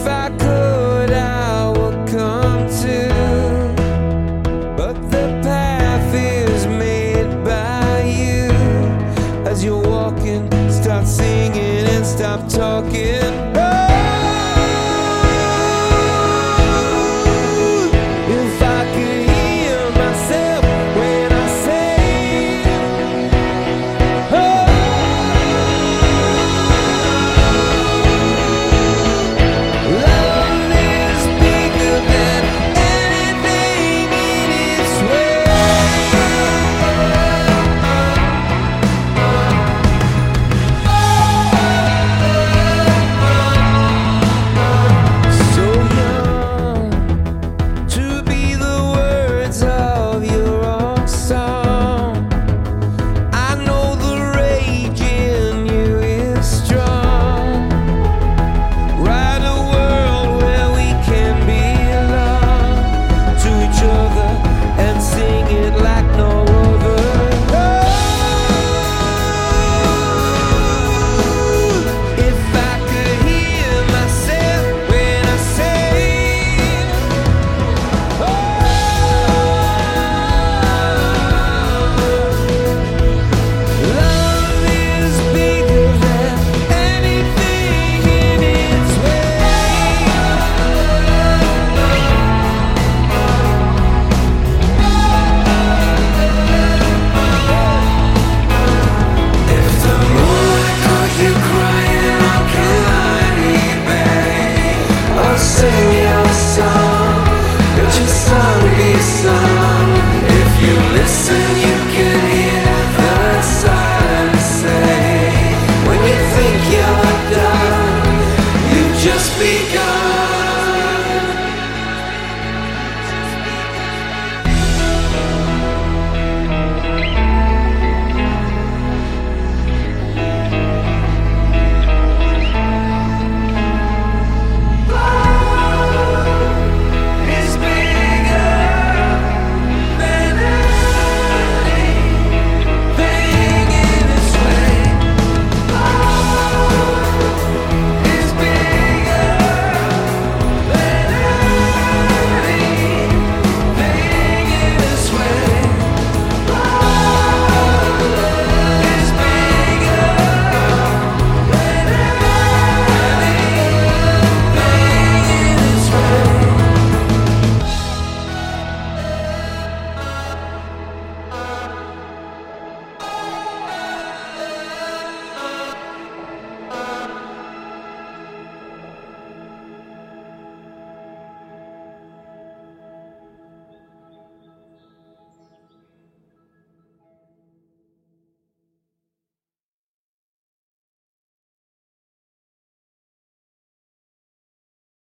If I could, say,